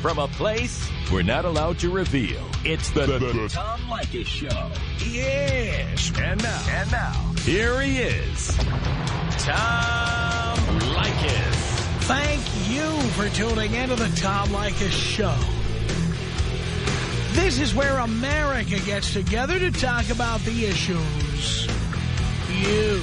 from a place we're not allowed to reveal. It's the, the, the Tom Leykis Show. Yes. And now, and now, here he is, Tom Leykis. Thank you for tuning into the Tom Leykis Show. This is where America gets together to talk about the issues you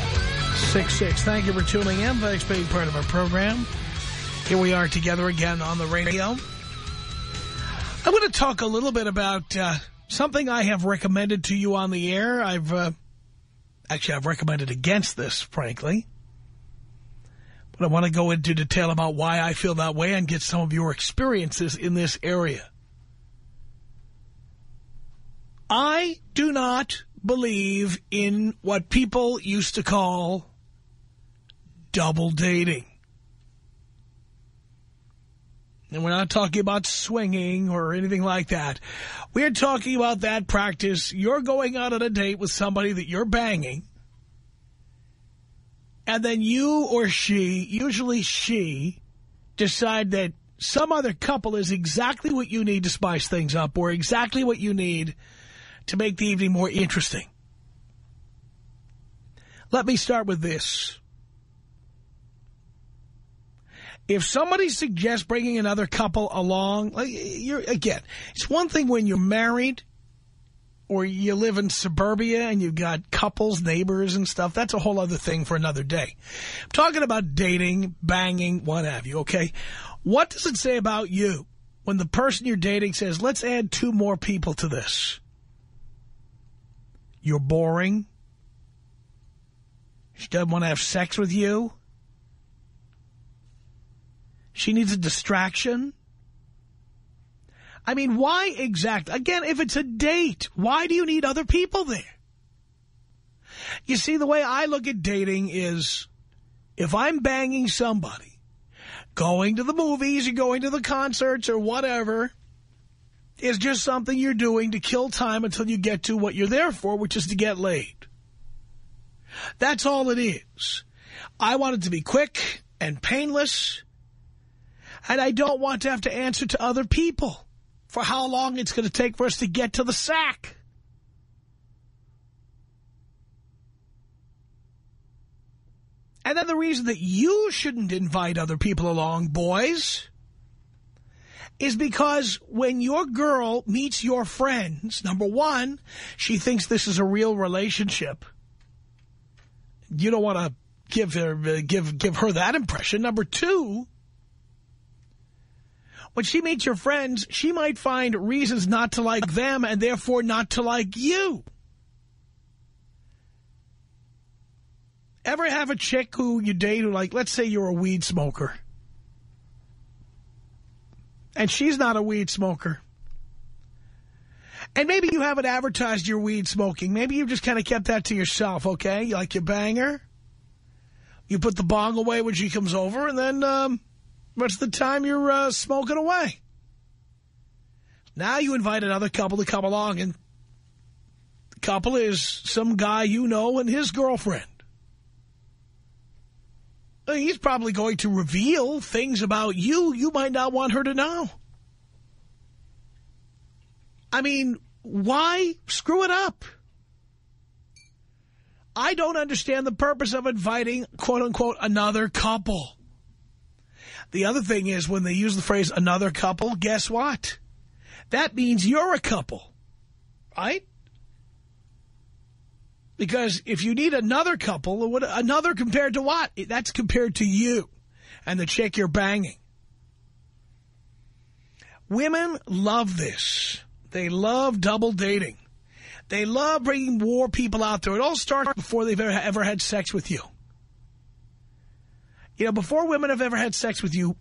1-800-5800-866. Thank you for tuning in. Thanks for being part of our program. Here we are together again on the radio. I'm going to talk a little bit about uh, something I have recommended to you on the air. I've uh, Actually, I've recommended against this, frankly. But I want to go into detail about why I feel that way and get some of your experiences in this area. I do not believe in what people used to call double dating. And we're not talking about swinging or anything like that. We're talking about that practice. You're going out on a date with somebody that you're banging. And then you or she, usually she, decide that some other couple is exactly what you need to spice things up or exactly what you need to make the evening more interesting. Let me start with this. If somebody suggests bringing another couple along, you're again, it's one thing when you're married or you live in suburbia and you've got couples, neighbors and stuff. That's a whole other thing for another day. I'm talking about dating, banging, what have you, okay? What does it say about you when the person you're dating says, let's add two more people to this? You're boring. She doesn't want to have sex with you. She needs a distraction. I mean, why exactly? Again, if it's a date, why do you need other people there? You see, the way I look at dating is if I'm banging somebody, going to the movies or going to the concerts or whatever is just something you're doing to kill time until you get to what you're there for, which is to get laid. That's all it is. I want it to be quick and painless and I don't want to have to answer to other people for how long it's going to take for us to get to the sack. And then the reason that you shouldn't invite other people along, boys, is because when your girl meets your friends, number one, she thinks this is a real relationship. You don't want to give her, uh, give, give her that impression. Number two, when she meets your friends, she might find reasons not to like them and therefore not to like you. Ever have a chick who you date who, like, let's say you're a weed smoker. And she's not a weed smoker. And maybe you haven't advertised your weed smoking. Maybe you've just kind of kept that to yourself, okay? You like your banger. You put the bong away when she comes over, and then um, much of the time you're uh, smoking away. Now you invite another couple to come along, and the couple is some guy you know and his girlfriend. He's probably going to reveal things about you you might not want her to know. I mean, why screw it up? I don't understand the purpose of inviting, quote-unquote, another couple. The other thing is when they use the phrase another couple, guess what? That means you're a couple, right? Because if you need another couple, another compared to what? That's compared to you and the chick you're banging. Women love this. They love double dating. They love bringing more people out there. It all starts before they've ever, ever had sex with you. You know, before women have ever had sex with you,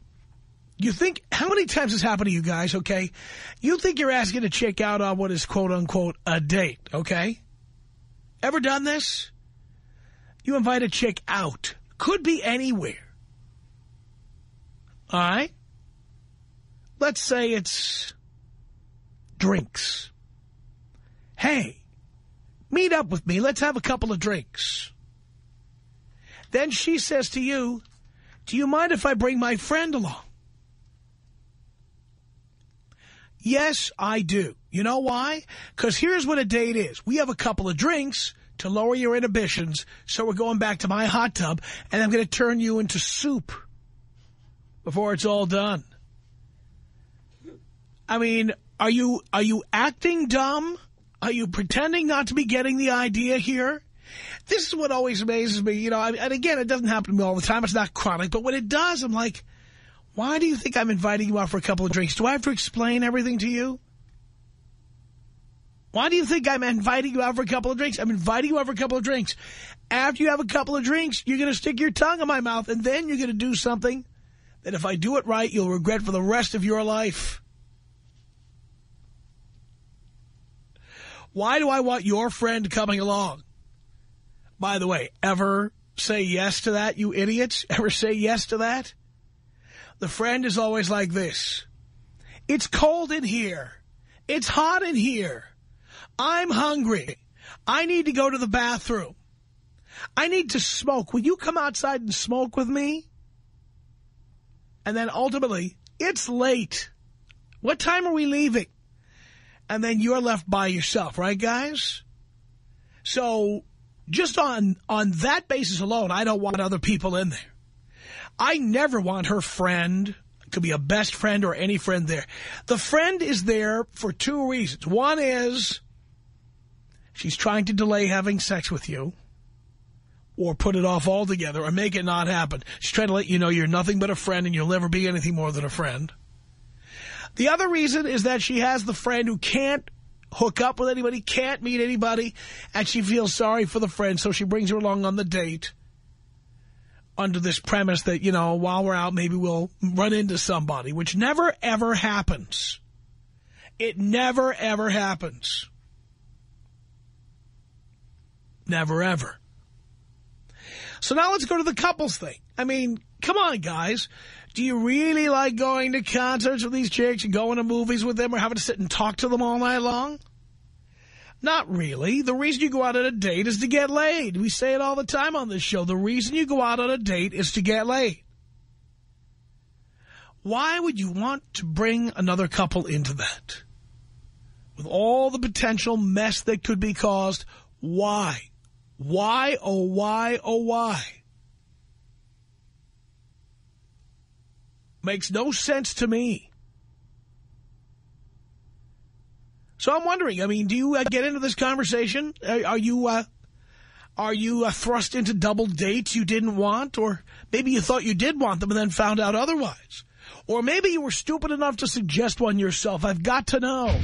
You think, how many times has happened to you guys, okay? You think you're asking a chick out on what is quote-unquote a date, okay? Ever done this? You invite a chick out. Could be anywhere. All right? Let's say it's drinks. Hey, meet up with me. Let's have a couple of drinks. Then she says to you, do you mind if I bring my friend along? Yes, I do. You know why? Because here's what a date is. We have a couple of drinks to lower your inhibitions, so we're going back to my hot tub, and I'm going to turn you into soup before it's all done. I mean, are you are you acting dumb? Are you pretending not to be getting the idea here? This is what always amazes me. You know, and again, it doesn't happen to me all the time. It's not chronic. But when it does, I'm like, why do you think I'm inviting you out for a couple of drinks? Do I have to explain everything to you? Why do you think I'm inviting you out for a couple of drinks? I'm inviting you out for a couple of drinks. After you have a couple of drinks, you're going to stick your tongue in my mouth, and then you're going to do something that if I do it right, you'll regret for the rest of your life. Why do I want your friend coming along? By the way, ever say yes to that, you idiots? Ever say yes to that? The friend is always like this. It's cold in here. It's hot in here. I'm hungry. I need to go to the bathroom. I need to smoke. Will you come outside and smoke with me? And then ultimately, it's late. What time are we leaving? And then you're left by yourself, right, guys? So just on, on that basis alone, I don't want other people in there. I never want her friend, could be a best friend or any friend there. The friend is there for two reasons. One is she's trying to delay having sex with you or put it off altogether or make it not happen. She's trying to let you know you're nothing but a friend and you'll never be anything more than a friend. The other reason is that she has the friend who can't hook up with anybody, can't meet anybody, and she feels sorry for the friend, so she brings her along on the date under this premise that, you know, while we're out, maybe we'll run into somebody, which never, ever happens. It never, ever happens. Never, ever. So now let's go to the couples thing. I mean, come on, guys. Do you really like going to concerts with these chicks and going to movies with them or having to sit and talk to them all night long? Not really. The reason you go out on a date is to get laid. We say it all the time on this show. The reason you go out on a date is to get laid. Why would you want to bring another couple into that? With all the potential mess that could be caused, why? Why, oh why, oh why? Makes no sense to me. So I'm wondering, I mean, do you uh, get into this conversation? Are, are you uh, are you uh, thrust into double dates you didn't want? Or maybe you thought you did want them and then found out otherwise. Or maybe you were stupid enough to suggest one yourself. I've got to know.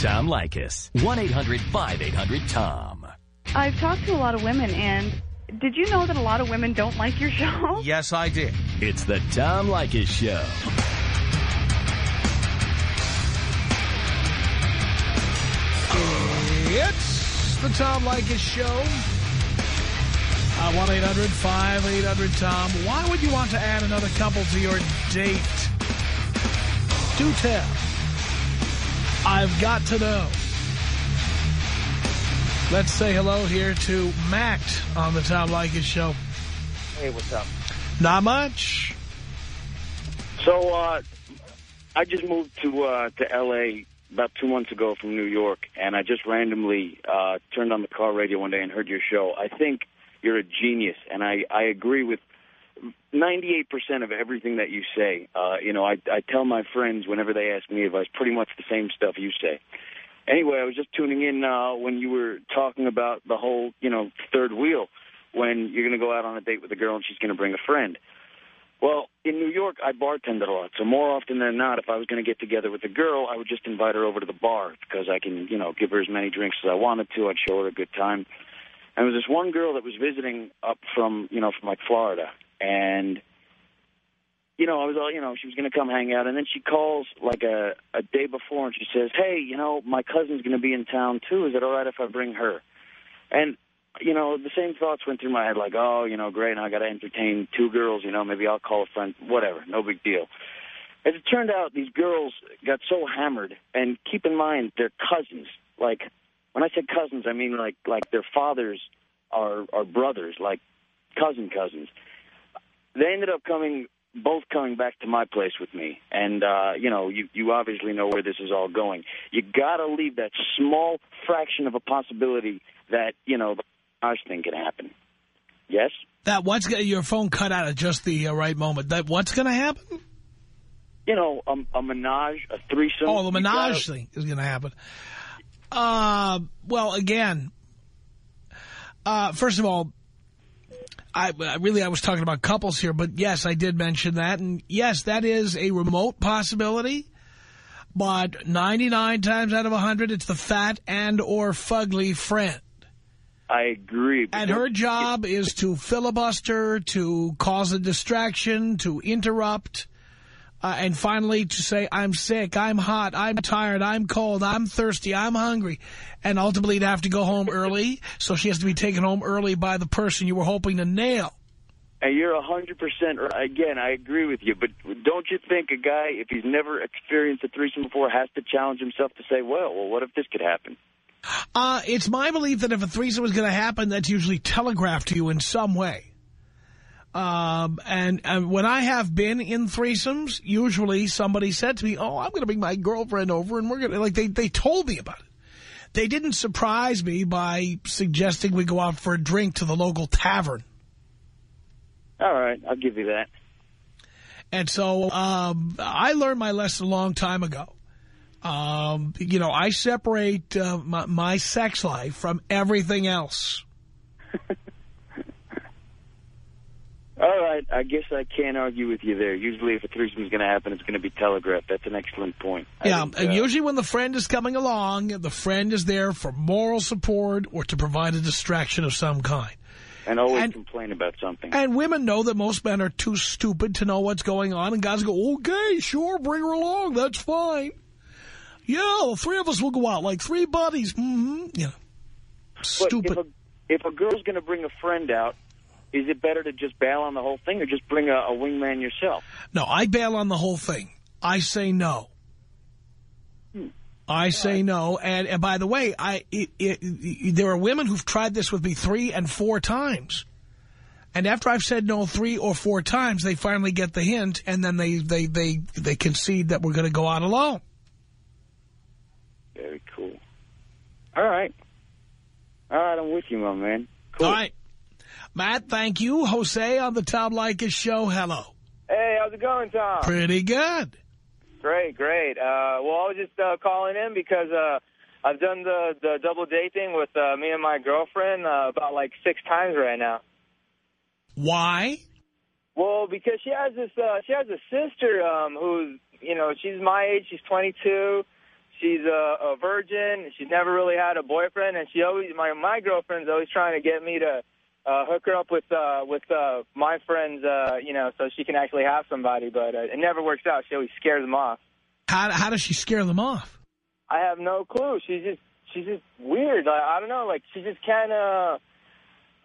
Tom Leykis. 1-800-5800-TOM. I've talked to a lot of women, and did you know that a lot of women don't like your show? Yes, I did. It's the Tom Leykis Show. It's the Tom Leykis Show. Uh, 1-800-5800-TOM. Why would you want to add another couple to your date? Do tell. I've got to know. Let's say hello here to Matt on the Tom Leykis Show. Hey, what's up? Not much. So, uh, I just moved to uh, to L.A. about two months ago from New York, and I just randomly uh, turned on the car radio one day and heard your show. I think you're a genius, and I, I agree with 98% of everything that you say. Uh, you know, I, I tell my friends whenever they ask me advice pretty much the same stuff you say. Anyway, I was just tuning in uh, when you were talking about the whole, you know, third wheel, when you're going to go out on a date with a girl and she's going to bring a friend. Well, in New York, I bartended a lot, so more often than not, if I was going to get together with a girl, I would just invite her over to the bar because I can, you know, give her as many drinks as I wanted to. I'd show her a good time. And there was this one girl that was visiting up from, you know, from like Florida, and you know, I was all, you know, she was going to come hang out, and then she calls like a a day before, and she says, "Hey, you know, my cousin's going to be in town too. Is it all right if I bring her?" And you know, the same thoughts went through my head, like, "Oh, you know, great, now I got to entertain two girls. You know, maybe I'll call a friend. Whatever, no big deal." As it turned out, these girls got so hammered, and keep in mind, they're cousins. Like, when I said cousins, I mean like like their fathers are are brothers, like cousin cousins. They ended up coming both coming back to my place with me. And, uh, you know, you, you obviously know where this is all going. You got to leave that small fraction of a possibility that, you know, the worst thing can happen. Yes? That what's gonna, your phone cut out at just the uh, right moment. That what's going to happen? You know, a, a menage, a threesome. Oh, the menage gotta, thing is going to happen. Uh, well, again, uh, first of all, I, I really, I was talking about couples here, but yes, I did mention that. And yes, that is a remote possibility. But 99 times out of 100, it's the fat and or fugly friend. I agree. And her job is to filibuster, to cause a distraction, to interrupt, uh, and finally to say, I'm sick, I'm hot, I'm tired, I'm cold, I'm thirsty, I'm hungry. And ultimately to have to go home early, so she has to be taken home early by the person you were hoping to nail. And you're 100%, right. again, I agree with you, but don't you think a guy, if he's never experienced a threesome before, has to challenge himself to say, well, well what if this could happen? Uh, it's my belief that if a threesome is going to happen, that's usually telegraphed to you in some way. Um, and, and when I have been in threesomes, usually somebody said to me, oh, I'm going to bring my girlfriend over and we're going to, like, they, they told me about it. They didn't surprise me by suggesting we go out for a drink to the local tavern. All right, I'll give you that. And so um, I learned my lesson a long time ago. Um, you know, I separate uh, my, my sex life from everything else. All right, I guess I can't argue with you there. Usually if a threesome is going to happen, it's going to be telegraphed. That's an excellent point. Yeah, think, uh, usually when the friend is coming along, the friend is there for moral support or to provide a distraction of some kind. And always and, complain about something. And women know that most men are too stupid to know what's going on, and guys go, okay, sure, bring her along, that's fine. Yeah, the three of us will go out, like three buddies. Mm -hmm. Yeah, stupid. If a, if a girl's going to bring a friend out, is it better to just bail on the whole thing or just bring a, a wingman yourself? No, I bail on the whole thing. I say no. Hmm. I say no. And, and by the way, I it, it, there are women who've tried this with me three and four times. And after I've said no three or four times, they finally get the hint, and then they, they, they, they concede that we're going to go out alone. Very cool. All right. All right, I'm with you, my man. Cool. All right. Matt, thank you. Jose on the Tom Leykis show. Hello. Hey, how's it going, Tom? Pretty good. Great, great. Uh, well, I was just uh, calling in because uh, I've done the, the double date thing with uh, me and my girlfriend uh, about like six times right now. Why? Well, because she has this, uh, she has a sister um, who's, you know, she's my age. She's 22. She's a, a virgin. She's never really had a boyfriend, and she always, my my girlfriend's always trying to get me to uh, hook her up with uh, with uh, my friends, uh, you know, so she can actually have somebody. But uh, it never works out. She always scares them off. How how does she scare them off? I have no clue. She's just she's just weird. I, I don't know. Like she just kind of.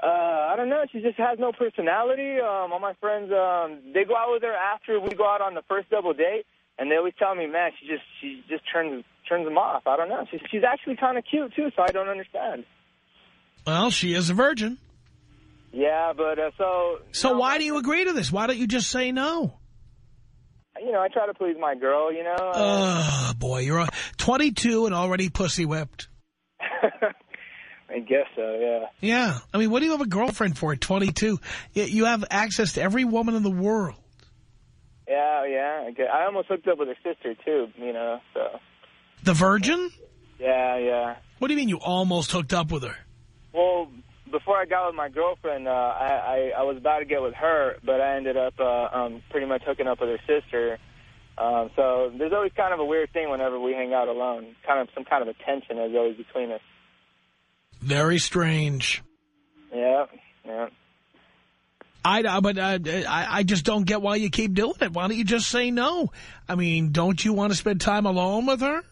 Uh, I don't know. She just has no personality. Um, all my friends, um, they go out with her after we go out on the first double date, and they always tell me, "Man, she just she just turns turns them off." I don't know. She's she's actually kind of cute too, so I don't understand. Well, she is a virgin. Yeah, but uh, so... So know, why do you agree to this? Why don't you just say no? You know, I try to please my girl, you know. Oh, boy, you're 22 and already pussy whipped. I guess so, yeah. Yeah. I mean, what do you have a girlfriend for at 22? You have access to every woman in the world. Yeah, yeah. I almost hooked up with her sister, too, you know, so... The virgin? Yeah, yeah. What do you mean you almost hooked up with her? Well, before I got with my girlfriend, uh, I, I I was about to get with her, but I ended up uh, um, pretty much hooking up with her sister. Um, so there's always kind of a weird thing whenever we hang out alone. Kind of some kind of a tension is always between us. Very strange. Yeah, yeah. I, but uh, I, I just don't get why you keep doing it. Why don't you just say no? I mean, don't you want to spend time alone with her?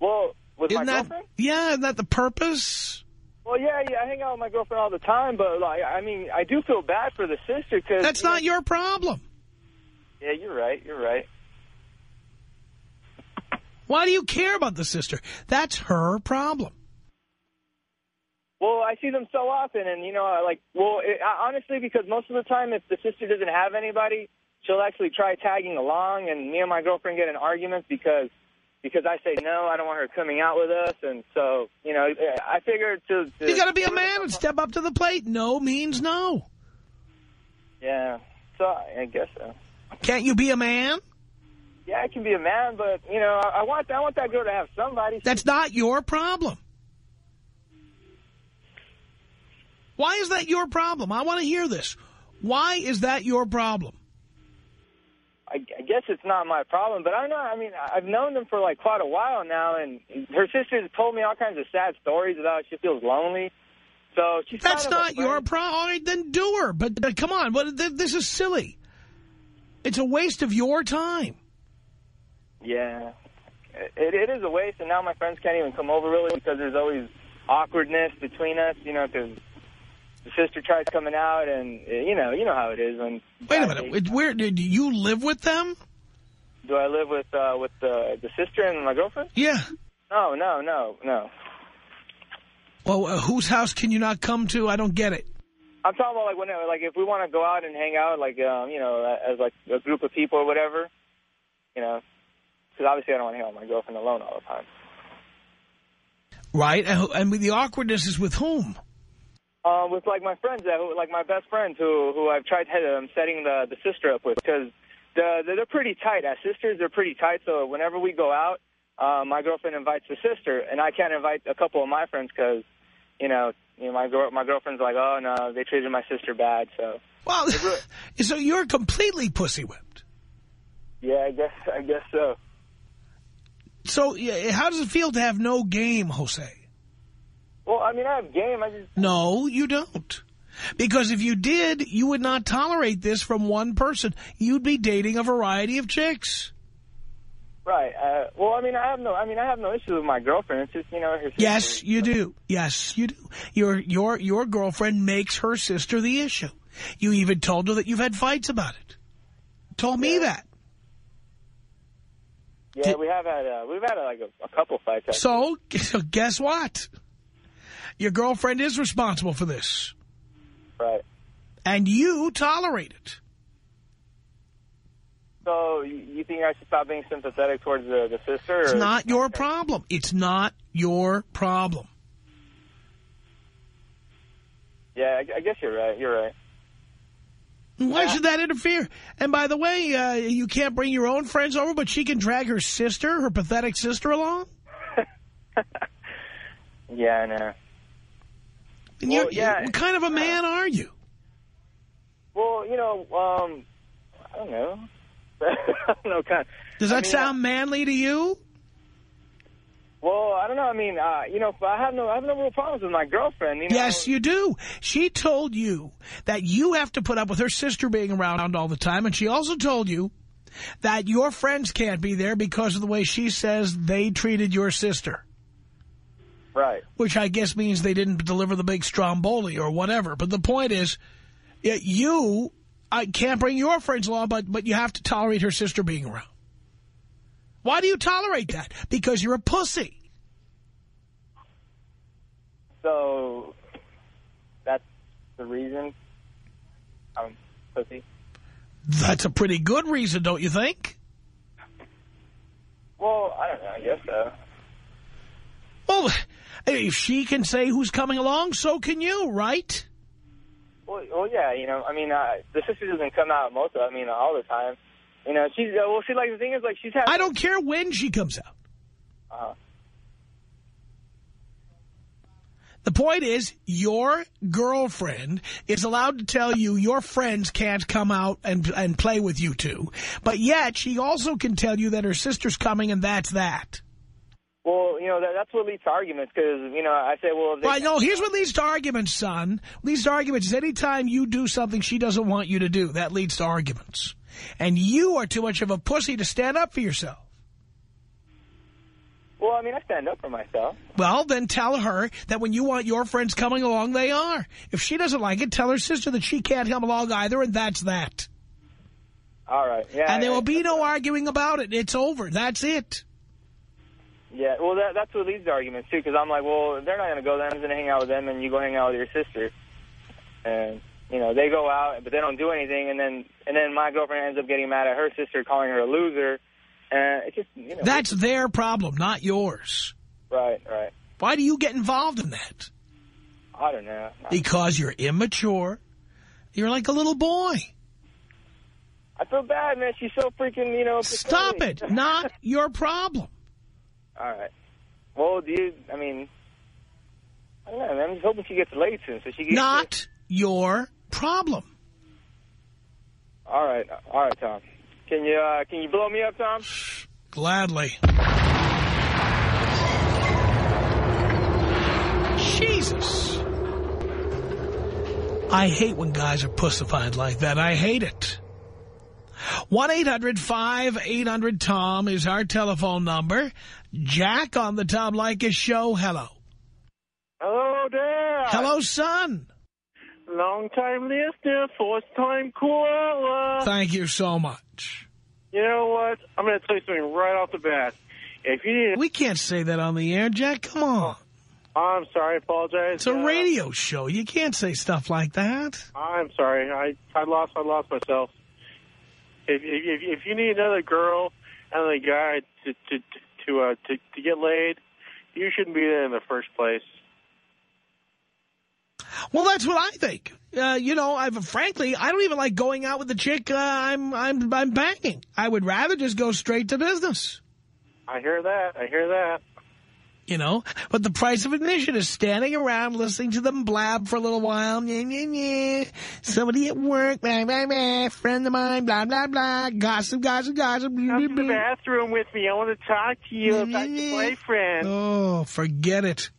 Well, with Isn't my that, girlfriend? yeah, isn't that the purpose? Well, yeah, yeah, I hang out with my girlfriend all the time, but like, I mean, I do feel bad for the sister because That's not your problem. Yeah, you're right. You're right. Why do you care about the sister? That's her problem. Well, I see them so often, and you know, I like, well, it, I, honestly, because most of the time, if the sister doesn't have anybody, she'll actually try tagging along, and me and my girlfriend get in arguments because because I say no, I don't want her coming out with us, and so you know, I figured to, to You got to be a man and step up to the plate. No means no. Yeah, so I guess so. Can't you be a man? Yeah, I can be a man, but you know, I, I want I want that girl to have somebody. That's not your problem. Why is that your problem? I want to hear this. Why is that your problem? I, I guess it's not my problem, but I don't know. I mean, I've known them for like quite a while now, and her sister's told me all kinds of sad stories about how she feels lonely. So she's That's kind of a not your problem. All right, then do her. But uh, come on, but th this is silly. It's a waste of your time. Yeah, it, it is a waste, and now my friends can't even come over really because there's always awkwardness between us. You know, because the sister tries coming out, and uh, you know, you know how it is. When Wait a minute. It- Where did you live with them? do I live with uh, with the the sister and my girlfriend? Yeah. No, no, no, no. Well, uh, whose house can you not come to? I don't get it. I'm talking about like when like if we want to go out and hang out, like um, you know, as like a group of people or whatever, you know, because obviously I don't want to hang out with my girlfriend alone all the time. Right? And, and the awkwardness is with whom? Um, with like my friends, that like my best friends who who I've tried to um, setting the the sister up with because the, they're pretty tight. As sisters, they're pretty tight. So whenever we go out, uh, my girlfriend invites the sister, and I can't invite a couple of my friends because, you know, you know my girl my girlfriend's like, oh no, they treated my sister bad. So Well, so you're completely pussy whipped. yeah, I guess I guess so. So yeah, how does it feel to have no game, Jose? Well, I mean, I have game. I just No, you don't. Because if you did, you would not tolerate this from one person. You'd be dating a variety of chicks. right. Uh, well, I mean, I have no. I mean, I have no issue with my girlfriend. It's just you know her. Sister. Yes, you do. Yes, you do. Your your your girlfriend makes her sister the issue. You even told her that you've had fights about it. Told me that. Yeah, Did- we have had uh, we've had uh, like a, a couple fights. actually. So, so guess what? Your girlfriend is responsible for this. right. And you tolerate it. So you think I should stop being sympathetic towards the, the sister? It's not your problem. It's not your problem. Yeah, I, I guess you're right. You're right. Why should that interfere? And by the way, uh, you can't bring your own friends over, but she can drag her sister, her pathetic sister, along? Yeah, I know. Well, yeah. what kind of a man are you? Well, you know, um, I don't know. I don't know, kind. Does I that mean, sound manly to you? Well, I don't know. I mean, uh, you know, I have no, I have no real problems with my girlfriend. You know? Yes, you do. She told you that you have to put up with her sister being around all the time, and she also told you that your friends can't be there because of the way she says they treated your sister, Right. which I guess means they didn't deliver the big stromboli or whatever. But the point is, you I can't bring your friends along, but, but you have to tolerate her sister being around. Why do you tolerate that? Because you're a pussy. So that's the reason I'm pussy. That's a pretty good reason, don't you think? Well, I don't know. I guess so. Well, if she can say who's coming along, so can you, right? Well, well, yeah. You know, I mean, uh, the sister doesn't come out most of. I mean, all the time. You know, she's uh, well. See, like the thing is, like she's had. I don't care when she comes out. Uh, The point is, your girlfriend is allowed to tell you your friends can't come out and, and play with you two. But yet, she also can tell you that her sister's coming and that's that. Well, you know, that, that's what leads to arguments because, you know, I say, well, they Well, no, here's what leads to arguments, son. Leads to arguments is anytime you do something she doesn't want you to do, that leads to arguments. And you are too much of a pussy to stand up for yourself. Well, I mean, I stand up for myself. Well, then tell her that when you want your friends coming along, they are. If she doesn't like it, tell her sister that she can't come along either, and that's that. All right. Yeah. And there will be no arguing about it. It's over. That's it. Yeah, well, that, that's what leads to arguments, too, because I'm like, well, they're not going to go there. I'm going to hang out with them, and you go hang out with your sister. And, you know, they go out, but they don't do anything, and then and then my girlfriend ends up getting mad at her sister, calling her a loser. And it's just, you know. That's their problem, not yours. Right, right. Why do you get involved in that? I don't know. Because you're immature. You're like a little boy. I feel bad, man. She's so freaking, you know. Stop it. Not your problem. All right. Well, do you, I mean, I don't know, man. I'm just hoping she gets laid soon so she gets... Not your problem. All right. All right, Tom. Can you, uh, can you blow me up, Tom? Gladly. Jesus. I hate when guys are pussified like that. I hate it. 1-800-5800-TOM is our telephone number. Jack on the Tom Leykis show. Hello. Hello there. Hello, son. Long time listener, first time caller. Thank you so much. You know what? I'm going to tell you something right off the bat. If you need, We can't say that on the air, Jack. Come on. I'm sorry. I apologize. It's a Uh, radio show. You can't say stuff like that. I'm sorry. I I lost I lost myself. If if if you need another girl and a guy to to to uh, to to get laid, you shouldn't be there in the first place. Well, that's what I think. Uh, you know, I've frankly, I don't even like going out with the chick uh, I'm I'm I'm banging. I would rather just go straight to business. I hear that. I hear that. You know, but the price of admission is standing around listening to them blab for a little while. Nyeh, nyeh, nyeh. Somebody at work, blah, blah, blah, friend of mine, blah, blah, blah, gossip, gossip, gossip. Come blah, to the bathroom with me. I want to talk to you about your boyfriend. Oh, forget it.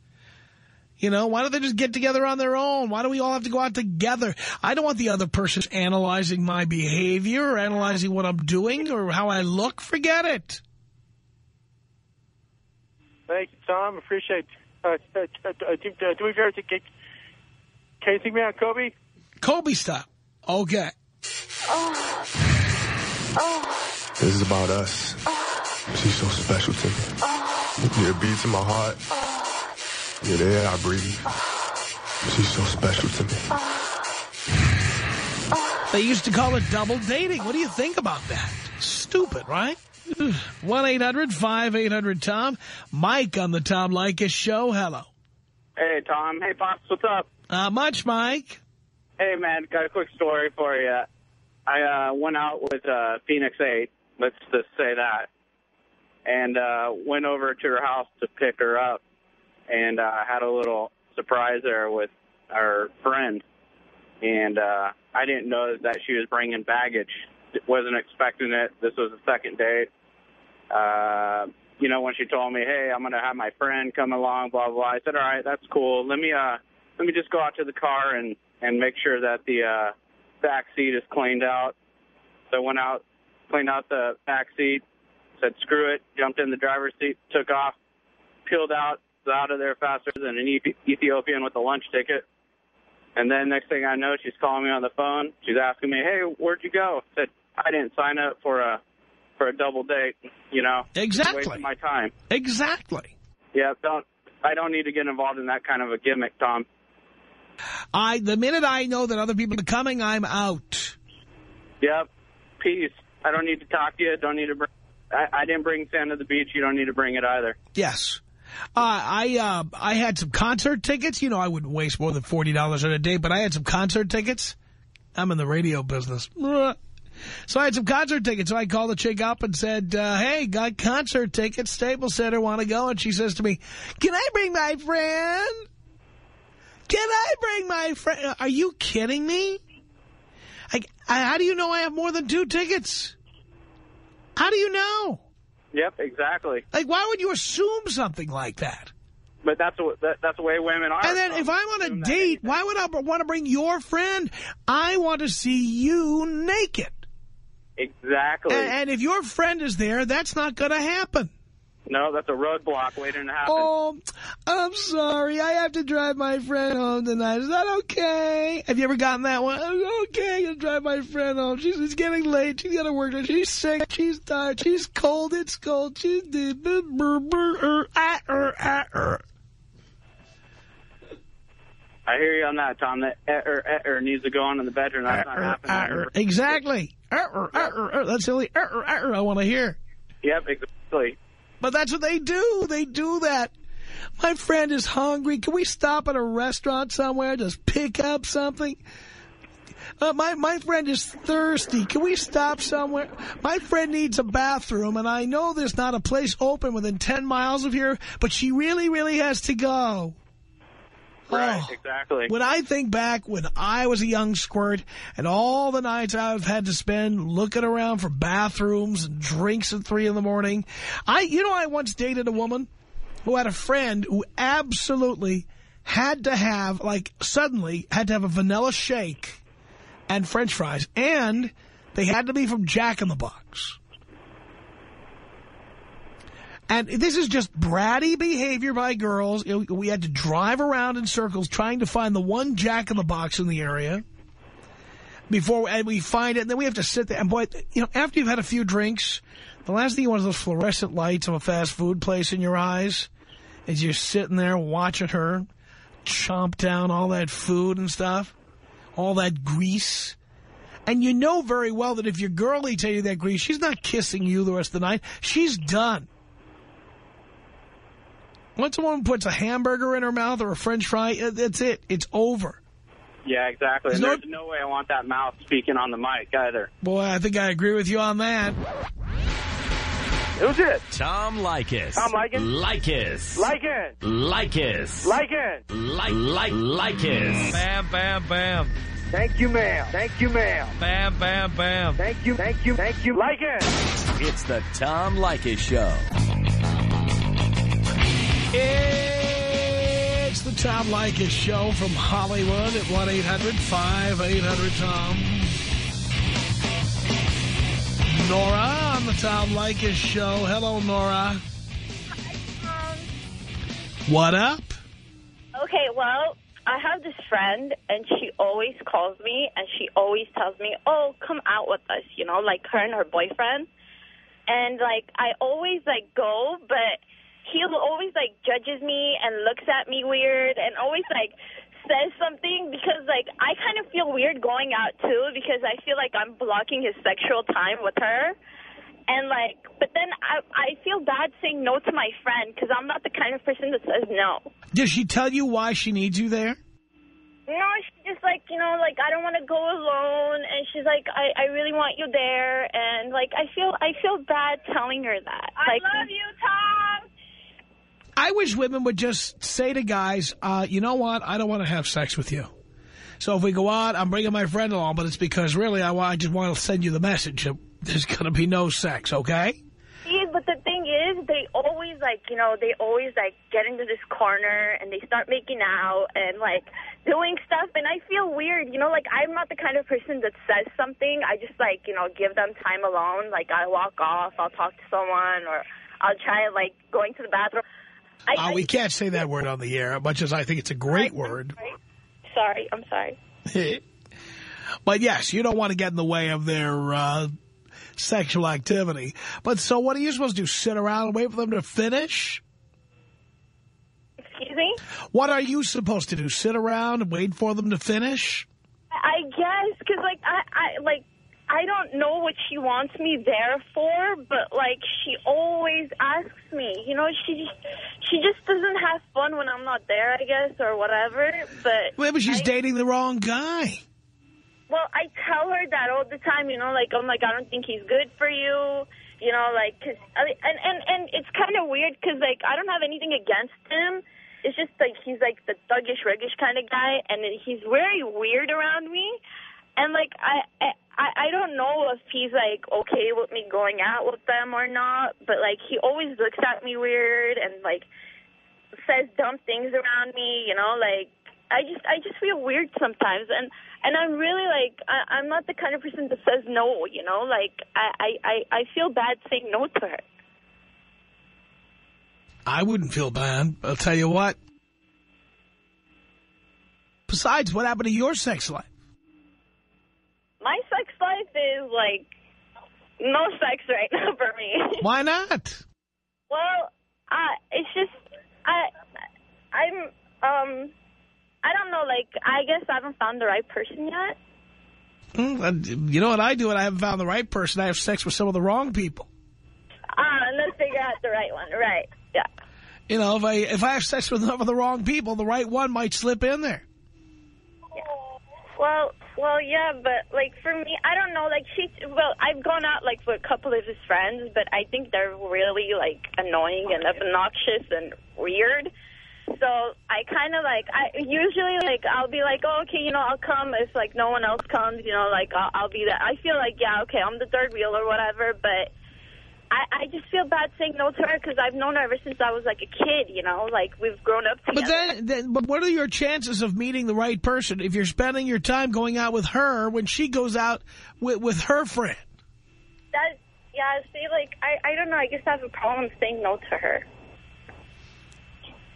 You know, why don't they just get together on their own? Why do we all have to go out together? I don't want the other person analyzing my behavior or analyzing what I'm doing or how I look. Forget it. Thank you, Tom. Appreciate. Uh, uh, uh, uh, do, uh, do we ever take? Can you take me out, Kobe? Kobe style. Okay. This is about us. She's so special to me. You're the beats in my heart. You're the air I breathe. She's so special to me. They used to call it double dating. What do you think about that? Stupid, right? 1-800-5800-TOM. Mike on the Tom Leykis show. Hello. Hey, Tom. Hey, Pops. What's up? Uh, much, Mike. Hey, man. Got a quick story for you. I uh, went out with uh, Phoenix 8. Let's just say that. And uh, went over to her house to pick her up. And uh, had a little surprise there with our friend. And uh, I didn't know that she was bringing baggage. Wasn't expecting it. This was the second date. Uh, you know, when she told me, "Hey, I'm gonna have my friend come along," blah blah. I said, "All right, that's cool. Let me uh, let me just go out to the car and and make sure that the uh, back seat is cleaned out." So I went out, cleaned out the back seat, said, "Screw it," jumped in the driver's seat, took off, peeled out, out of there faster than an Ethiopian with a lunch ticket. And then next thing I know, she's calling me on the phone. She's asking me, "Hey, where'd you go?" I said, "I didn't sign up for a for a double date. You know, Exactly. my time." Exactly. Yeah, don't. I don't need to get involved in that kind of a gimmick, Tom. I The minute I know that other people are coming, I'm out. Yep. Peace. I don't need to talk to you. Don't need to. Bring, I, I didn't bring sand to the beach. You don't need to bring it either. Yes. Uh, I uh, I had some concert tickets. You know, I wouldn't waste more than $40 on a day, but I had some concert tickets. I'm in the radio business. So I had some concert tickets. So I called the chick up and said, uh, hey, got concert tickets. Staples Center, want to go? And she says to me, can I bring my friend? Can I bring my friend? Are you kidding me? I, I, how do you know I have more than two tickets? How do you know? Yep, exactly. Like, why would you assume something like that? But that's what that, that's the way women are. And then if I'm on a date, why would I want to bring your friend? I want to see you naked. Exactly. And, and if your friend is there, that's not going to happen. no, that's a roadblock waiting to happen. Oh, I'm sorry. I have to drive my friend home tonight. Is that okay? Have you ever gotten that one? Okay, I'm going to drive my friend home. She's it's getting late. She's got to work. She's sick. She's tired. She's cold. It's cold. She's... dead. Brr, brr, brr, er, ah, er, ah, er. I hear you on that, Tom. That eh, er, eh, er needs to go on in the bedroom. That's not Ah, er, happening. er. Exactly. Er, er, er. That's the only I want to hear. Yep, exactly. But that's what they do. They do that. My friend is hungry. Can we stop at a restaurant somewhere? Just pick up something? Uh, my, my friend is thirsty. Can we stop somewhere? My friend needs a bathroom, and I know there's not a place open within 10 miles of here, but she really, really has to go. Right, Oh. exactly. When I think back when I was a young squirt and all the nights I've had to spend looking around for bathrooms and drinks at three in the morning, I, you know, I once dated a woman who had a friend who absolutely had to have, like, suddenly had to have a vanilla shake and french fries, and they had to be from Jack in the Box. And this is just bratty behavior by girls. We had to drive around in circles trying to find the one Jack in the Box in the area before and we find it. And then we have to sit there. And boy, you know, after you've had a few drinks, the last thing you want is those fluorescent lights of a fast food place in your eyes as you're sitting there watching her chomp down all that food and stuff, all that grease. And you know very well that if your girl eats any of that grease, she's not kissing you the rest of the night. She's done. Once a woman puts a hamburger in her mouth or a french fry, uh, that's it. It's over. Yeah, exactly. There's And no- there's no way I want that mouth speaking on the mic either. Boy, I think I agree with you on that. Who's it? Tom Leykis. Tom Leykis? Leykis. Like it. Leykis. Like it. Like, like, Leykis. Bam, bam, bam. Thank you, ma'am. Thank you, ma'am. Bam, bam, bam. Thank you, thank you, thank you. Like. It's the Tom Leykis Show. It's the Tom Leykis Show from Hollywood at 1-800-5800-TOM. Nora on the Tom Leykis Show. Hello, Nora. What up? Okay, well, I have this friend, and she always calls me, and she always tells me, oh, come out with us, you know, like her and her boyfriend. And, like, I always, like, go, but he always, like, judges me and looks at me weird and always, like, says something because, like, I kind of feel weird going out, too, because I feel like I'm blocking his sexual time with her. And, like, but then I, I feel bad saying no to my friend because I'm not the kind of person that says no. Does she tell you why she needs you there? No, she's just like, you know, like, I don't want to go alone. And she's like, I, I really want you there. And, like, I feel I feel bad telling her that. I like, love you, Tom. I wish women would just say to guys, uh, you know what, I don't want to have sex with you. So if we go out, I'm bringing my friend along, but it's because really I, I just want to send you the message that there's going to be no sex, okay? See, but the thing is, they always, like, you know, they always, like, get into this corner and they start making out and, like, doing stuff. And I feel weird, you know, like, I'm not the kind of person that says something. I just, like, you know, give them time alone. Like, I walk off, I'll talk to someone, or I'll try, like, going to the bathroom. I, Uh, I- we can't say that word on the air, much as I think it's a great word. Sorry, I'm sorry. but yes, you don't want to get in the way of their uh, sexual activity. But so what are you supposed to do, sit around and wait for them to finish? Excuse me? What are you supposed to do, sit around and wait for them to finish? I guess, because, like, I, I, like, I don't know what she wants me there for, but, like, she always asks me. You know, she she just doesn't have fun when I'm not there, I guess, or whatever. But, Maybe she's I- dating the wrong guy. well, I tell her that all the time, you know, like, oh I'm like, I don't think he's good for you. You know, like, cause, I- and, and, and it's kind of weird because, like, I don't have anything against him. It's just, like, he's, like, the thuggish, riggish kind of guy, and he's very weird around me. And, like, I, I I, don't know if he's like okay with me going out with them or not, but like he always looks at me weird and like says dumb things around me, you know, like I just I just feel weird sometimes and and I'm really like I, I'm not the kind of person that says no, you know, like I I I feel bad saying no to her. I wouldn't feel bad. I'll tell you what. Besides, what happened to your sex life? My sex life is like no sex right now for me. Why not? Well, uh, it's just I I'm um I don't know. Like I guess I haven't found the right person yet. Mm, you know what I do when I haven't found the right person? I have sex with some of the wrong people. Ah, uh, let's figure out the right one. Right? Yeah. You know, if I if I have sex with some of the wrong people, the right one might slip in there. Well, well, yeah, but like for me, I don't know. Like she, well, I've gone out like with a couple of his friends, but I think they're really like annoying and obnoxious and weird. So I kind of like, I usually like, I'll be like, oh, okay, you know, I'll come if like no one else comes, you know, like I'll, I'll be there. I feel like, yeah, okay, I'm the third wheel or whatever, but I, I just feel bad saying no to her because I've known her ever since I was like a kid, you know, like we've grown up together. But then, then, but what are your chances of meeting the right person if you're spending your time going out with her when she goes out with, with her friend? That, yeah, see, like, I, I don't know, I guess I have a problem saying no to her.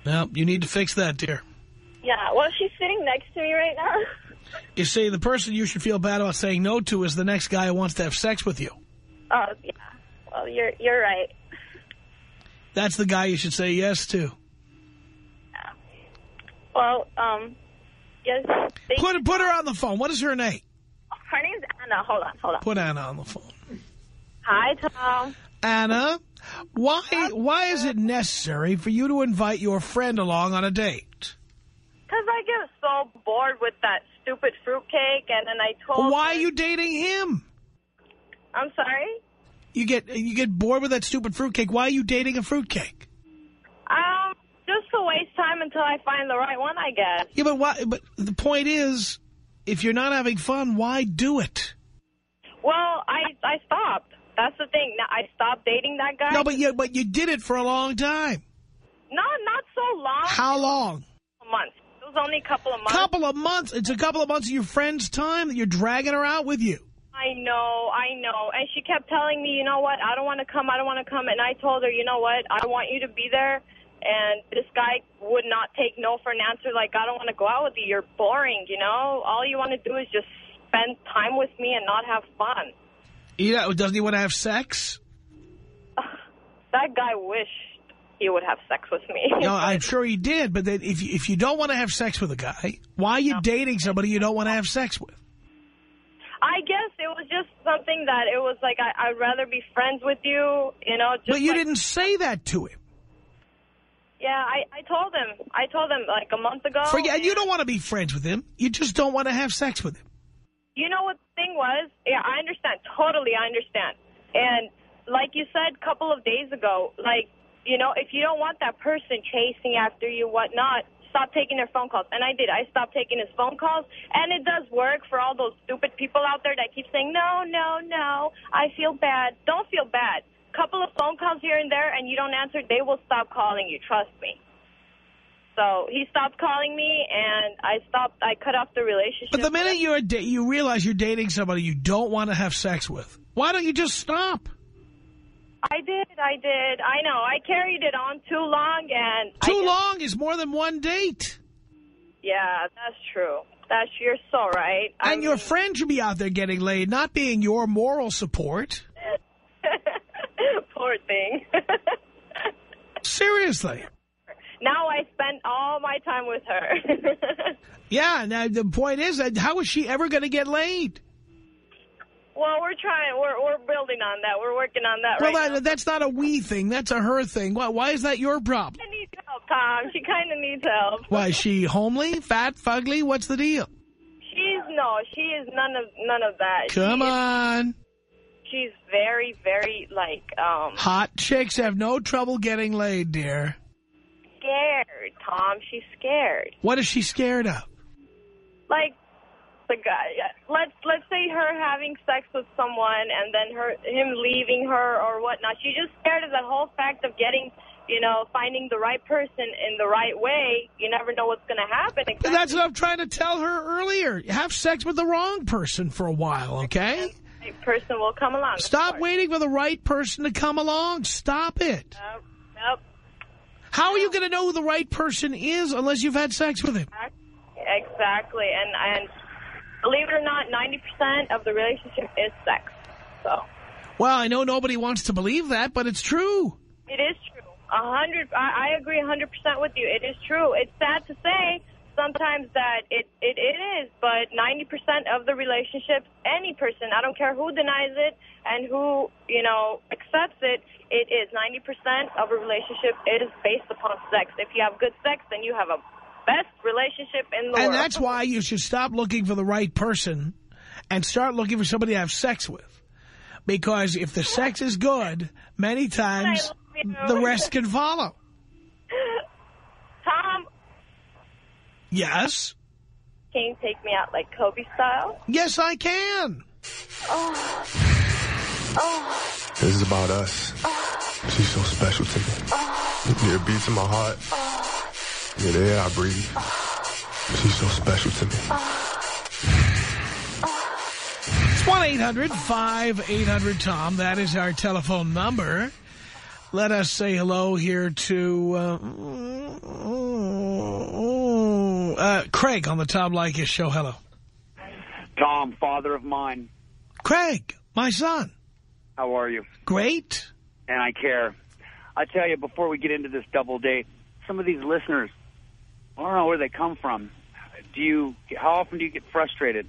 Well, you need to fix that, dear. Yeah, well, she's sitting next to me right now. You see, the person you should feel bad about saying no to is the next guy who wants to have sex with you. Oh, yeah. Well, you're you're right. That's the guy you should say yes to. Yeah. Well, um, yes. Put, put her on the phone. What is her name? Her name's Anna. Hold on, hold on. Put Anna on the phone. Hi, Tom. Anna, why why is it necessary for you to invite your friend along on a date? Because I get so bored with that stupid fruitcake, and then I told well, Why her... are you dating him? I'm sorry? You get you get bored with that stupid fruitcake. Why are you dating a fruitcake? Um, just to waste time until I find the right one, I guess. Yeah, but why? But the point is, if you're not having fun, why do it? Well, I I stopped. That's the thing. I stopped dating that guy. No, but you but you did it for a long time. No, not so long. How long? A month. It was only a couple of months. Couple of months. It's a couple of months of your friend's time that you're dragging her out with you. I know, I know. And she kept telling me, you know what, I don't want to come, I don't want to come. And I told her, you know what, I want you to be there. And this guy would not take no for an answer. Like, I don't want to go out with you. You're boring, you know? All you want to do is just spend time with me and not have fun. Yeah, doesn't he want to have sex? that guy wished he would have sex with me. no, I'm sure he did. But then if, you, if you don't want to have sex with a guy, why are you no. dating somebody you don't want to have sex with? I guess it was just something that it was like, I, would rather be friends with you, you know. Just but you like, didn't say that to him. Yeah, I, I told him. I told him like a month ago. Forget, you don't want to be friends with him. You just don't want to have sex with him. You know what the thing was? Yeah, I understand. Totally, I understand. And like you said a couple of days ago, like, you know, if you don't want that person chasing after you, whatnot, stop taking their phone calls. And I did. I stopped taking his phone calls. And it does work for all those stupid people out there that keep saying, no, no, no, I feel bad. Don't feel bad. Couple of phone calls here and there and you don't answer, they will stop calling you. Trust me. So he stopped calling me, and I stopped. I cut off the relationship. But the minute you're you realize you're dating somebody you don't want to have sex with, why don't you just stop? I did. I did. I know. I carried it on too long, and too long is more than one date. Yeah, that's true. That's you're so right. And I your friend should be out there getting laid, not being your moral support. Poor thing. Seriously. Now I spend all my time with her. yeah, now the point is, that how is she ever going to get laid? Well, we're trying. We're we're building on that. We're working on that well, right that, that's not a we thing. That's a her thing. Why, why is that your problem? She needs help, Tom. She kind of needs help. Why, is she homely, fat, fugly? What's the deal? She's, no, she is none of none of that. Come she on. Is, she's very, very, like... um. Hot chicks have no trouble getting laid, dear scared, Tom. She's scared. What is she scared of? Like, the guy. Let's let's say her having sex with someone and then her him leaving her or whatnot. She's just scared of the whole fact of getting, you know, finding the right person in the right way. You never know what's going to happen. And that's what I'm trying to tell her earlier. Have sex with the wrong person for a while, okay? The right person will come along. Stop waiting for the right person to come along. Stop it. Nope. Nope. How are you going to know who the right person is unless you've had sex with him? Exactly. And, and believe it or not, 90% of the relationship is sex. So Well, I know nobody wants to believe that, but it's true. it is true. A hundred. I, I agree a hundred percent with you. It is true. It's sad to say sometimes that it it, it is, but 90% of the relationships, any person, I don't care who denies it and who you know accepts it, it is 90% of a relationship. It is based upon sex. If you have good sex, then you have a best relationship in the And world. that's why you should stop looking for the right person and start looking for somebody to have sex with. Because if the sex is good, many times the rest can follow. Tom, Yes? can you take me out like Kobe style? Yes, I can. Oh. Oh. This is about us. Oh. She's so special to me. Yeah, it beats in my heart. Oh. Yeah, the air I breathe. She's so special to me. It's 1-800-5800-TOM. That is our telephone number. Let us say hello here to uh, uh, Craig on the Tom Leykis show. Hello. Tom, father of mine. Craig, my son. How are you? Great. And I care. I tell you, before we get into this double date, some of these listeners, I don't know where they come from. Do you? How often do you get frustrated?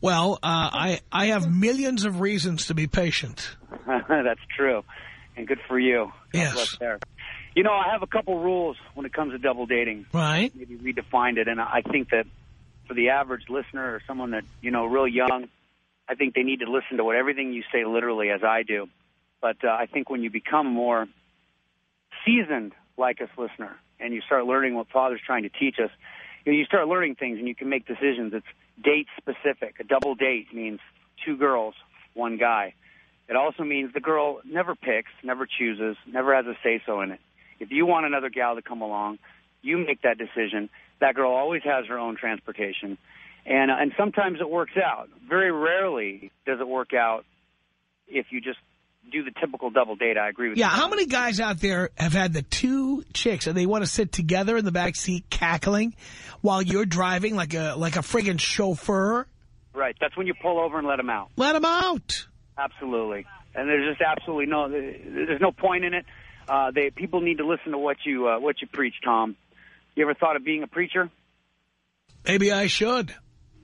Well, uh, I, I have millions of reasons to be patient. That's true, and good for you. God Yes. There. You know, I have a couple rules when it comes to double dating. Right. Maybe redefined it, and I think that for the average listener or someone that you know real young, I think they need to listen to what everything you say literally, as I do. But uh, I think when you become more seasoned like us listener, and you start learning what Father's trying to teach us, you, know, you start learning things, and you can make decisions. It's date specific. A double date means two girls, one guy. It also means the girl never picks, never chooses, never has a say so in it. If you want another gal to come along, you make that decision. That girl always has her own transportation, and uh, and sometimes it works out. Very rarely does it work out if you just do the typical double date. I agree with Yeah, you. Yeah, how many guys out there have had the two chicks and they want to sit together in the back seat cackling while you're driving like a like a friggin' chauffeur? Right. That's when you pull over and let them out. Let them out. Absolutely. And there's just absolutely no there's no point in it. Uh, they people need to listen to what you uh, what you preach, Tom. You ever thought of being a preacher? Maybe I should.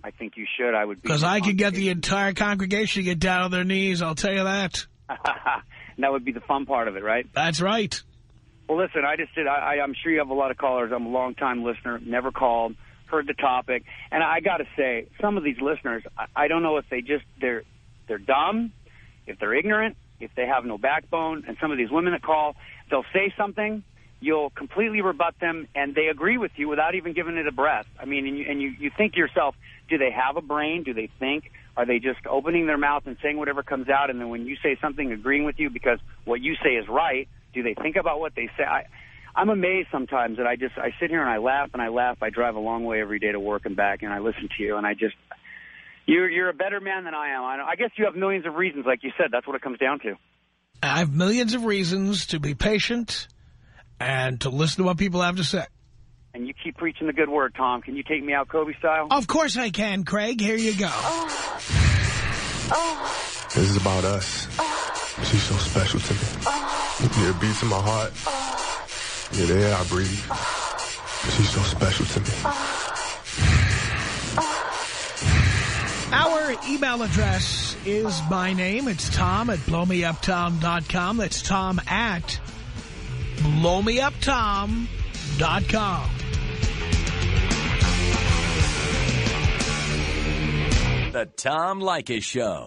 I think you should. I would be. Because I could get the entire congregation to get down on their knees, I'll tell you that. that would be the fun part of it, right? That's right. Well, listen, I just did. I, I, I'm sure you have a lot of callers. I'm a long-time listener. Never called, heard the topic, and I got to say, some of these listeners, I, I don't know if they just they're they're dumb, if they're ignorant, if they have no backbone, and some of these women that call, they'll say something, you'll completely rebut them, and they agree with you without even giving it a breath. I mean, and you, and you, you think to yourself, do they have a brain? Do they think? Are they just opening their mouth and saying whatever comes out, and then when you say something, agreeing with you because what you say is right? Do they think about what they say? I, I'm amazed sometimes that I just I sit here and I laugh and I laugh. I drive a long way every day to work and back, and I listen to you, and I just you're you're a better man than I am. I, I guess you have millions of reasons, like you said. That's what it comes down to. I have millions of reasons to be patient and to listen to what people have to say. And you keep preaching the good word, Tom. Can you take me out Kobe style? Of course I can, Craig. Here you go. Oh. Oh. This is about us. Oh. She's so special to me. Yeah, it beats in my heart. Yeah, the air I breathe. She's so special to me. Our email address is my name. It's Tom at blowmeuptom.com. That's Tom at blowmeuptom.com. The Tom Leykis Show.